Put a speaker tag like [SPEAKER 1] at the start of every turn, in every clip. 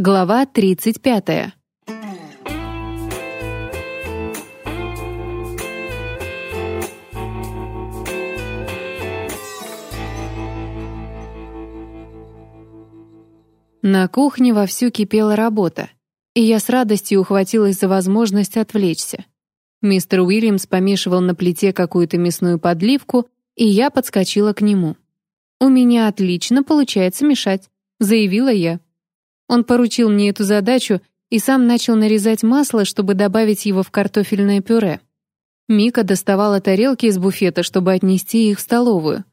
[SPEAKER 1] Глава 35. На кухне вовсю кипела работа, и я с радостью ухватилась за возможность отвлечься. Мистер Уильямс помешивал на плите какую-то мясную подливку, и я подскочила к нему. «У меня отлично получается мешать», — заявила я. Он поручил мне эту задачу и сам начал нарезать масло, чтобы добавить его в картофельное пюре. Мика доставала тарелки из буфета, чтобы отнести их в столовую.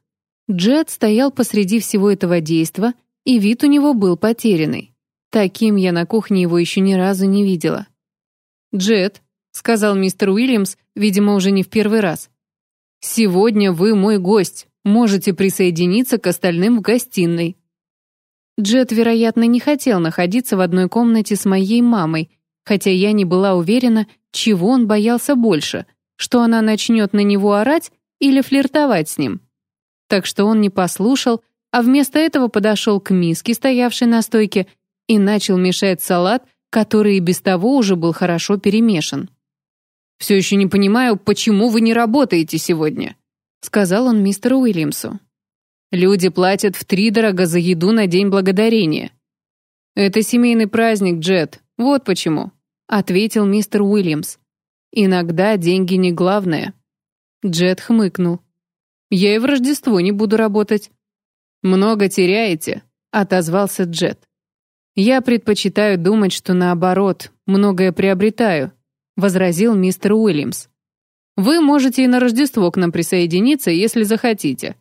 [SPEAKER 1] Джет стоял посреди всего этого действа, и вид у него был потерянный. Таким я на кухне его еще ни разу не видела. «Джет», — сказал мистер Уильямс, видимо, уже не в первый раз, «сегодня вы мой гость, можете присоединиться к остальным в гостиной». Джет, вероятно, не хотел находиться в одной комнате с моей мамой, хотя я не была уверена, чего он боялся больше, что она начнет на него орать или флиртовать с ним. Так что он не послушал, а вместо этого подошел к миске, стоявшей на стойке, и начал мешать салат, который и без того уже был хорошо перемешан. «Все еще не понимаю, почему вы не работаете сегодня», сказал он мистеру Уильямсу. Люди платят втридорого за еду на День Благодарения. Это семейный праздник, Джет, вот почему, ответил мистер Уильямс. Иногда деньги не главное. Джет хмыкнул. Я и в Рождество не буду работать. Много теряете, отозвался Джет. Я предпочитаю думать, что наоборот, многое приобретаю, возразил мистер Уильямс. Вы можете и на Рождество к нам присоединиться, если захотите.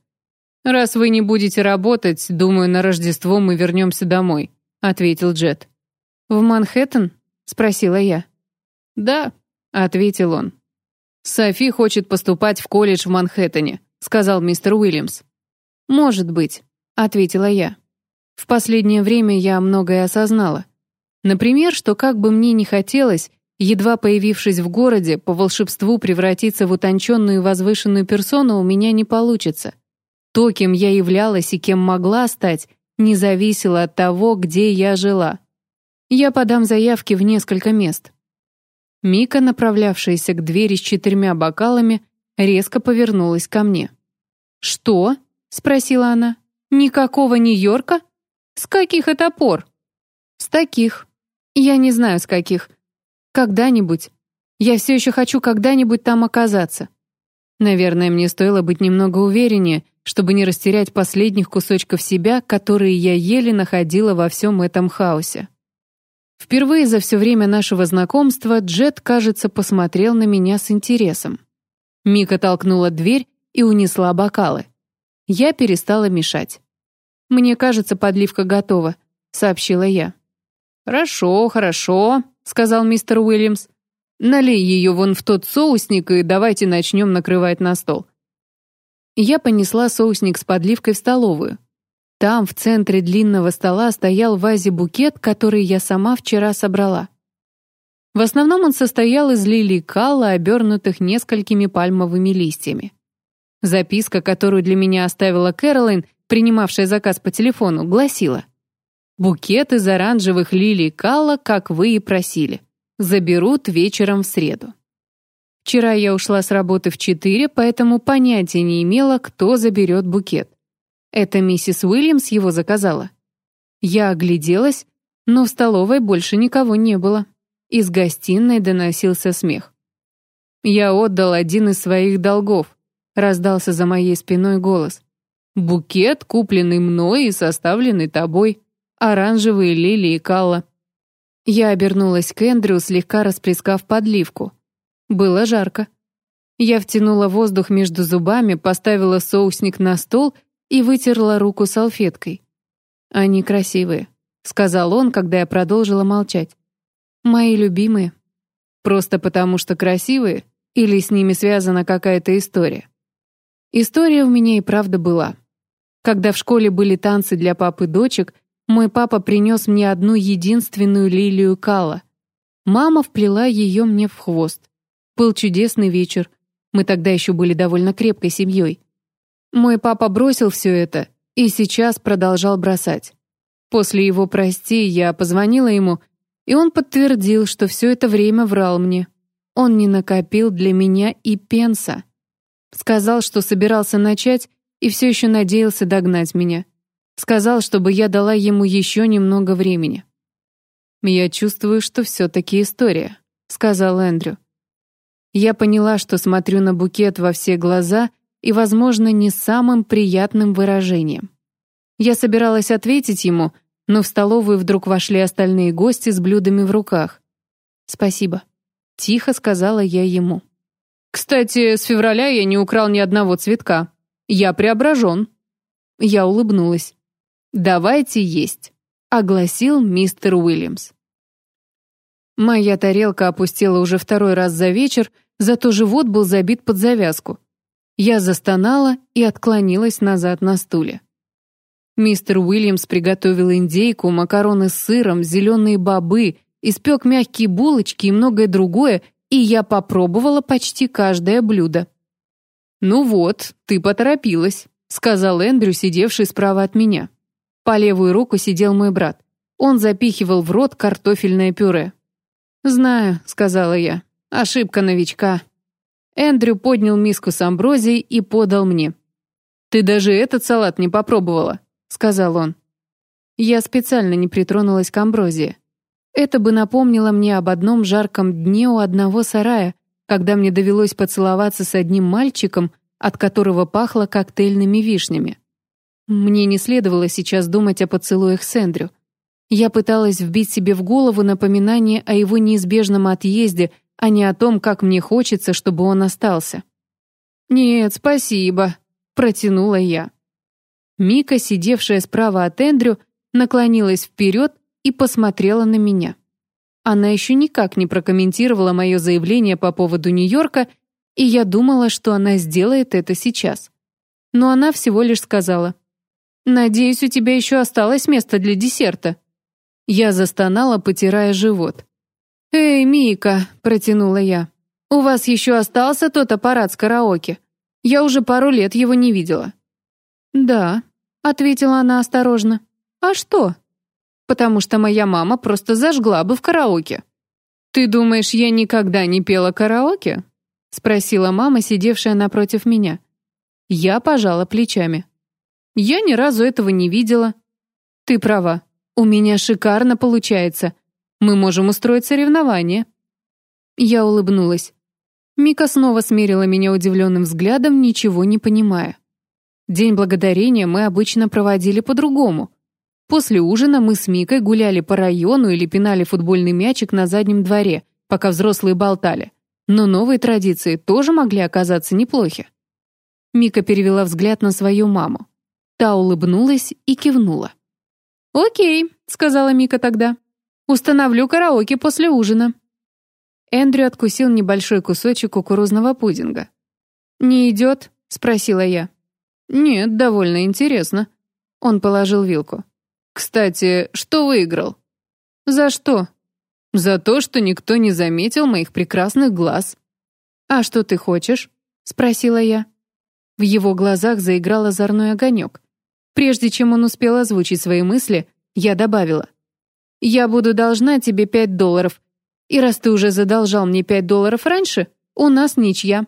[SPEAKER 1] «Раз вы не будете работать, думаю, на Рождество мы вернемся домой», — ответил Джет. «В Манхэттен?» — спросила я. «Да», — ответил он. «Софи хочет поступать в колледж в Манхэттене», — сказал мистер Уильямс. «Может быть», — ответила я. В последнее время я многое осознала. Например, что как бы мне ни хотелось, едва появившись в городе, по волшебству превратиться в утонченную и возвышенную персону у меня не получится — то, кем я являлась и кем могла стать, не зависело от того, где я жила. Я подам заявки в несколько мест. Мика, направлявшаяся к двери с четырьмя бокалами, резко повернулась ко мне. «Что?» — спросила она. «Никакого Нью-Йорка? С каких это пор?» «С таких. Я не знаю, с каких. Когда-нибудь. Я все еще хочу когда-нибудь там оказаться. Наверное, мне стоило быть немного увереннее, чтобы не растерять последних кусочков себя, которые я еле находила во всем этом хаосе. Впервые за все время нашего знакомства Джет, кажется, посмотрел на меня с интересом. Мика толкнула дверь и унесла бокалы. Я перестала мешать. «Мне кажется, подливка готова», — сообщила я. «Хорошо, хорошо», — сказал мистер Уильямс. «Налей ее вон в тот соусник и давайте начнем накрывать на стол я понесла соусник с подливкой в столовую. Там, в центре длинного стола, стоял в вазе букет, который я сама вчера собрала. В основном он состоял из лилий калла, обернутых несколькими пальмовыми листьями. Записка, которую для меня оставила Кэролайн, принимавшая заказ по телефону, гласила «Букет из оранжевых лилий калла, как вы и просили. Заберут вечером в среду». Вчера я ушла с работы в четыре, поэтому понятия не имела, кто заберет букет. Это миссис Уильямс его заказала. Я огляделась, но в столовой больше никого не было. Из гостиной доносился смех. «Я отдал один из своих долгов», — раздался за моей спиной голос. «Букет, купленный мной и составленный тобой. Оранжевые лилии Калла». Я обернулась к Эндрю, слегка расплескав подливку. Было жарко. Я втянула воздух между зубами, поставила соусник на стол и вытерла руку салфеткой. «Они красивые», — сказал он, когда я продолжила молчать. «Мои любимые. Просто потому, что красивые, или с ними связана какая-то история?» История у меня и правда была. Когда в школе были танцы для папы и дочек, мой папа принес мне одну единственную лилию кала. Мама вплела ее мне в хвост. Был чудесный вечер. Мы тогда еще были довольно крепкой семьей. Мой папа бросил все это и сейчас продолжал бросать. После его «прости» я позвонила ему, и он подтвердил, что все это время врал мне. Он не накопил для меня и пенса. Сказал, что собирался начать и все еще надеялся догнать меня. Сказал, чтобы я дала ему еще немного времени. «Я чувствую, что все-таки история», — сказал Эндрю. Я поняла, что смотрю на букет во все глаза и, возможно, не самым приятным выражением. Я собиралась ответить ему, но в столовую вдруг вошли остальные гости с блюдами в руках. «Спасибо», — тихо сказала я ему. «Кстати, с февраля я не украл ни одного цветка. Я преображен». Я улыбнулась. «Давайте есть», — огласил мистер Уильямс. Моя тарелка опустела уже второй раз за вечер, зато живот был забит под завязку. Я застонала и отклонилась назад на стуле. Мистер Уильямс приготовил индейку, макароны с сыром, зеленые бобы, испек мягкие булочки и многое другое, и я попробовала почти каждое блюдо. «Ну вот, ты поторопилась», — сказал Эндрю, сидевший справа от меня. По левую руку сидел мой брат. Он запихивал в рот картофельное пюре. «Знаю», — сказала я. «Ошибка новичка». Эндрю поднял миску с амброзией и подал мне. «Ты даже этот салат не попробовала», — сказал он. Я специально не притронулась к амброзии. Это бы напомнило мне об одном жарком дне у одного сарая, когда мне довелось поцеловаться с одним мальчиком, от которого пахло коктейльными вишнями. Мне не следовало сейчас думать о поцелуях с Эндрю. Я пыталась вбить себе в голову напоминание о его неизбежном отъезде, а не о том, как мне хочется, чтобы он остался. «Нет, спасибо», — протянула я. Мика, сидевшая справа от Эндрю, наклонилась вперед и посмотрела на меня. Она еще никак не прокомментировала мое заявление по поводу Нью-Йорка, и я думала, что она сделает это сейчас. Но она всего лишь сказала, «Надеюсь, у тебя еще осталось место для десерта». Я застонала, потирая живот. «Эй, Мика», — протянула я, — «у вас еще остался тот аппарат с караоке? Я уже пару лет его не видела». «Да», — ответила она осторожно. «А что?» «Потому что моя мама просто зажгла бы в караоке». «Ты думаешь, я никогда не пела караоке?» — спросила мама, сидевшая напротив меня. Я пожала плечами. «Я ни разу этого не видела». «Ты права. «У меня шикарно получается. Мы можем устроить соревнование». Я улыбнулась. Мика снова смерила меня удивленным взглядом, ничего не понимая. День благодарения мы обычно проводили по-другому. После ужина мы с Микой гуляли по району или пинали футбольный мячик на заднем дворе, пока взрослые болтали. Но новые традиции тоже могли оказаться неплохи. Мика перевела взгляд на свою маму. Та улыбнулась и кивнула. «Окей», — сказала Мика тогда. «Установлю караоке после ужина». Эндрю откусил небольшой кусочек кукурузного пудинга. «Не идет?» — спросила я. «Нет, довольно интересно». Он положил вилку. «Кстати, что выиграл?» «За что?» «За то, что никто не заметил моих прекрасных глаз». «А что ты хочешь?» — спросила я. В его глазах заиграл озорной огонек. Прежде чем он успел озвучить свои мысли, я добавила. «Я буду должна тебе пять долларов. И раз ты уже задолжал мне пять долларов раньше, у нас ничья».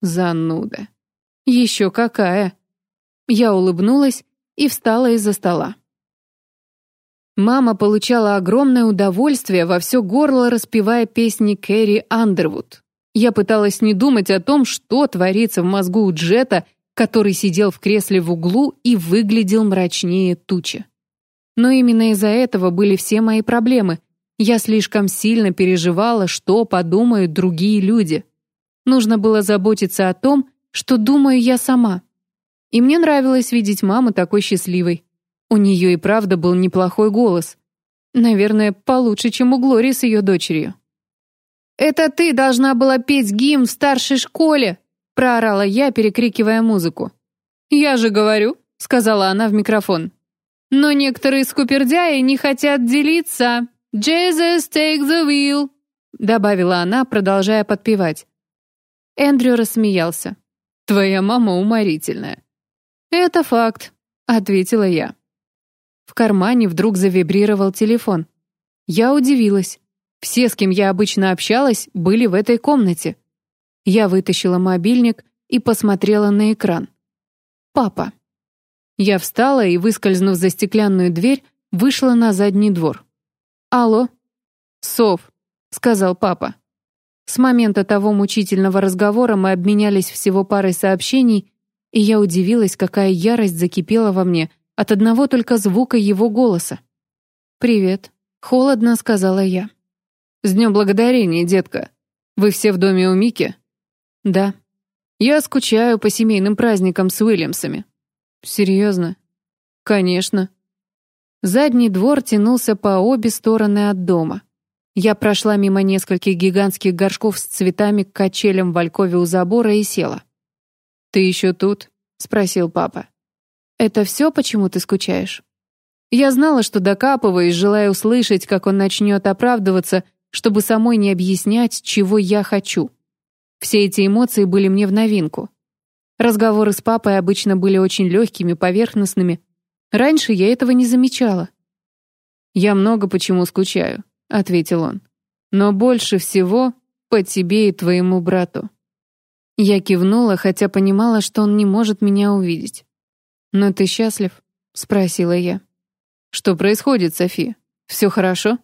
[SPEAKER 1] Зануда. Еще какая. Я улыбнулась и встала из-за стола. Мама получала огромное удовольствие во все горло, распевая песни Кэрри Андервуд. Я пыталась не думать о том, что творится в мозгу у Джета, который сидел в кресле в углу и выглядел мрачнее тучи. Но именно из-за этого были все мои проблемы. Я слишком сильно переживала, что подумают другие люди. Нужно было заботиться о том, что думаю я сама. И мне нравилось видеть маму такой счастливой. У нее и правда был неплохой голос. Наверное, получше, чем у Глории с ее дочерью. «Это ты должна была петь гимн в старшей школе!» Проорала я, перекрикивая музыку. «Я же говорю», — сказала она в микрофон. «Но некоторые скупердяи не хотят делиться. Jesus take the wheel», — добавила она, продолжая подпевать. Эндрю рассмеялся. «Твоя мама уморительная». «Это факт», — ответила я. В кармане вдруг завибрировал телефон. Я удивилась. Все, с кем я обычно общалась, были в этой комнате. Я вытащила мобильник и посмотрела на экран. Папа. Я встала и, выскользнув за стеклянную дверь, вышла на задний двор. «Алло?» «Сов», — сказал папа. С момента того мучительного разговора мы обменялись всего парой сообщений, и я удивилась, какая ярость закипела во мне от одного только звука его голоса. «Привет», — холодно сказала я. «С днем благодарения, детка. Вы все в доме у Мики?» «Да». «Я скучаю по семейным праздникам с Уильямсами». «Серьезно?» «Конечно». Задний двор тянулся по обе стороны от дома. Я прошла мимо нескольких гигантских горшков с цветами к качелям в алькове у забора и села. «Ты еще тут?» — спросил папа. «Это все, почему ты скучаешь?» Я знала, что докапываюсь, желая услышать, как он начнет оправдываться, чтобы самой не объяснять, чего я хочу. Все эти эмоции были мне в новинку. Разговоры с папой обычно были очень легкими, поверхностными, Раньше я этого не замечала. «Я много почему скучаю», — ответил он. «Но больше всего по тебе и твоему брату». Я кивнула, хотя понимала, что он не может меня увидеть. «Но ты счастлив?» — спросила я. «Что происходит, Софи? Все хорошо?»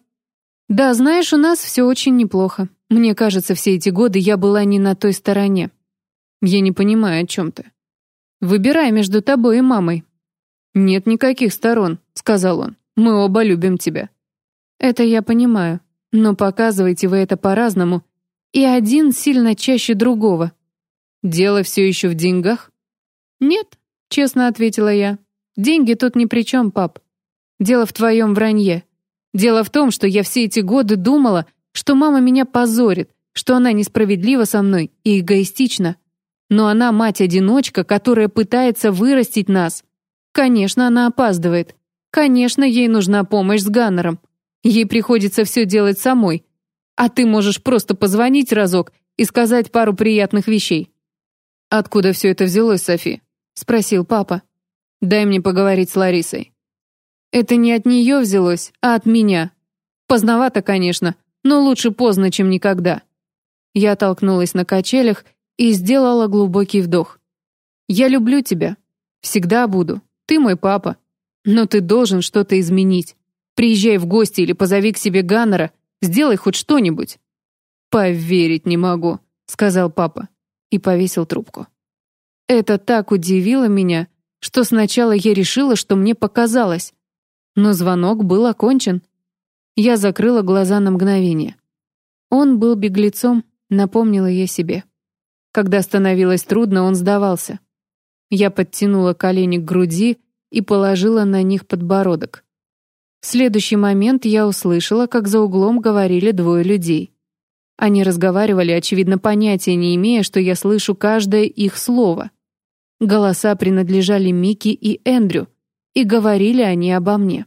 [SPEAKER 1] «Да, знаешь, у нас все очень неплохо. Мне кажется, все эти годы я была не на той стороне. Я не понимаю, о чем ты. Выбирай между тобой и мамой. «Нет никаких сторон», — сказал он. «Мы оба любим тебя». «Это я понимаю, но показываете вы это по-разному, и один сильно чаще другого». «Дело все еще в деньгах?» «Нет», — честно ответила я. «Деньги тут ни при чем, пап. Дело в твоем вранье. Дело в том, что я все эти годы думала, что мама меня позорит, что она несправедлива со мной и эгоистична. Но она мать-одиночка, которая пытается вырастить нас, Конечно, она опаздывает. Конечно, ей нужна помощь с Ганнером. Ей приходится все делать самой. А ты можешь просто позвонить разок и сказать пару приятных вещей. «Откуда все это взялось, Софи?» — спросил папа. «Дай мне поговорить с Ларисой». «Это не от нее взялось, а от меня. Поздновато, конечно, но лучше поздно, чем никогда». Я толкнулась на качелях и сделала глубокий вдох. «Я люблю тебя. Всегда буду. Ты мой папа. Но ты должен что-то изменить. Приезжай в гости или позови к себе Ганнера. Сделай хоть что-нибудь». «Поверить не могу», — сказал папа и повесил трубку. Это так удивило меня, что сначала я решила, что мне показалось. Но звонок был окончен. Я закрыла глаза на мгновение. Он был беглецом, напомнила я себе. Когда становилось трудно, он сдавался. Я подтянула колени к груди и положила на них подбородок. В следующий момент я услышала, как за углом говорили двое людей. Они разговаривали, очевидно, понятия не имея, что я слышу каждое их слово. Голоса принадлежали Микки и Эндрю, и говорили они обо мне.